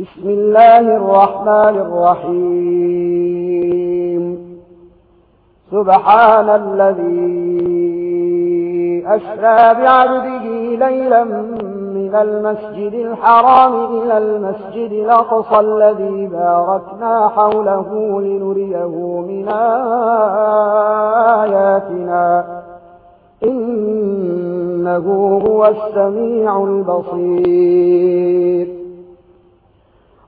بسم الله الرحمن الرحيم سبحان الذي أشرى بعبده ليلا من المسجد الحرام إلى المسجد الأقصى الذي باركنا حوله لنريه من آياتنا إنه هو السميع البصير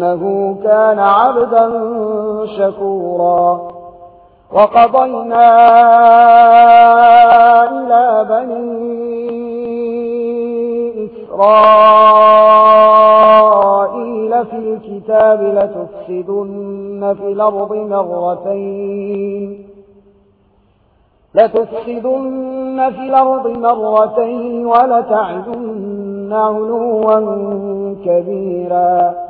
إنه كان عبدا شكورا. وقضينا إلى بني إسرائيل في الكتاب لتفسدن في الأرض مرتين. لتفسدن في الأرض مرتين ولتعدن علوا كبيرا.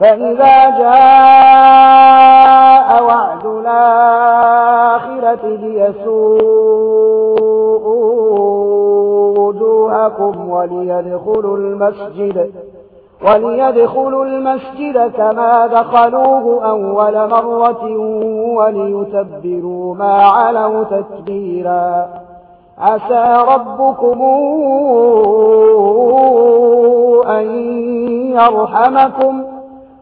فإذا جاء وعد الآخرة ليسوء وجوهكم وليدخلوا المسجد وليدخلوا المسجد كما دخلوه أول مرة وليتبروا ما علوا تتبيرا عسى ربكم أن يرحمكم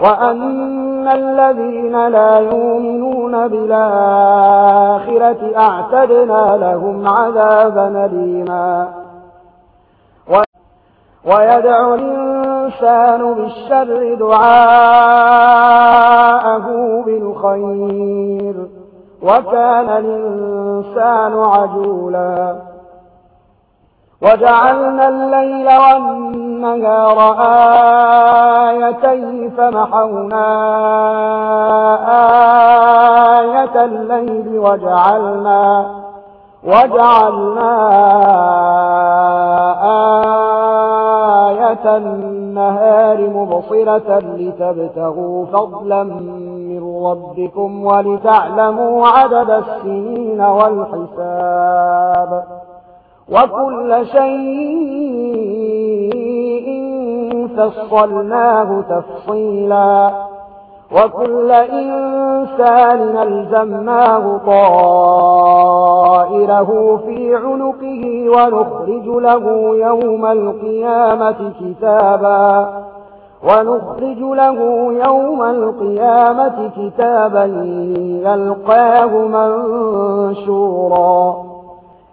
وأن الذين لا يؤمنون بالآخرة أعتدنا لهم عذابا ليما ويدعو الإنسان بالشر دعاءه بالخير وكان الإنسان عجولا. وجعلنا الليل والنهار النهار آيتين فمحونا آية الليل وجعلنا وجعلنا آية النهار مبصرة لتبتغوا فضلا من ربكم ولتعلموا عدد السنين والحساب وكل شيء فصلناه تفصيلا. وكل إنسان ألزمناه طائره في عنقه ونخرج له يوم القيامة كتابا. ونخرج له يوم القيامة كتابا يلقاه منشورا.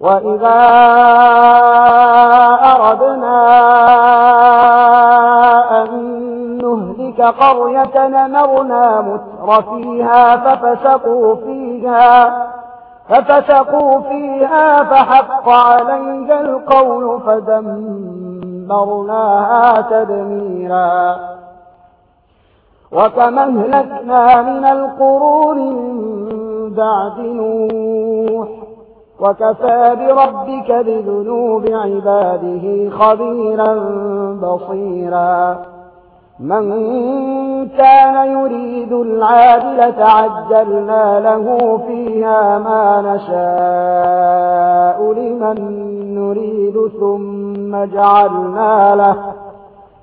وإذا أردنا أن نهلك قرية نمرنا متر فيها ففسقوا فيها ففسقوا فيها فحق عليها القول فدمرناها تدميرا وكما اهلكنا من القرون من بعد نوح وكفى بربك بذنوب عباده خبيرا بصيرا من كان يريد العادلة عجلنا له فيها ما نشاء لمن نريد ثم جعلنا له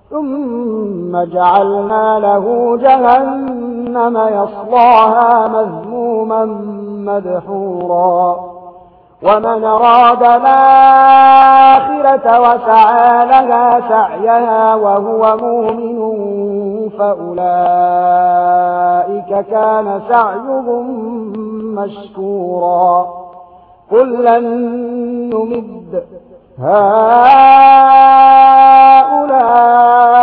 ثم جعلنا له جهنم يصلاها مذموما مدحورا ومن أراد الآخرة وسعى لها سعيها وهو مؤمن فأولئك كان سعيهم مشكورا قل لن نمد هؤلاء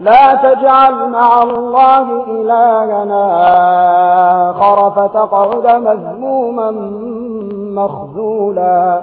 لا تجعل مع الله إلهنا آخر فتقعد مذموما مخذولا.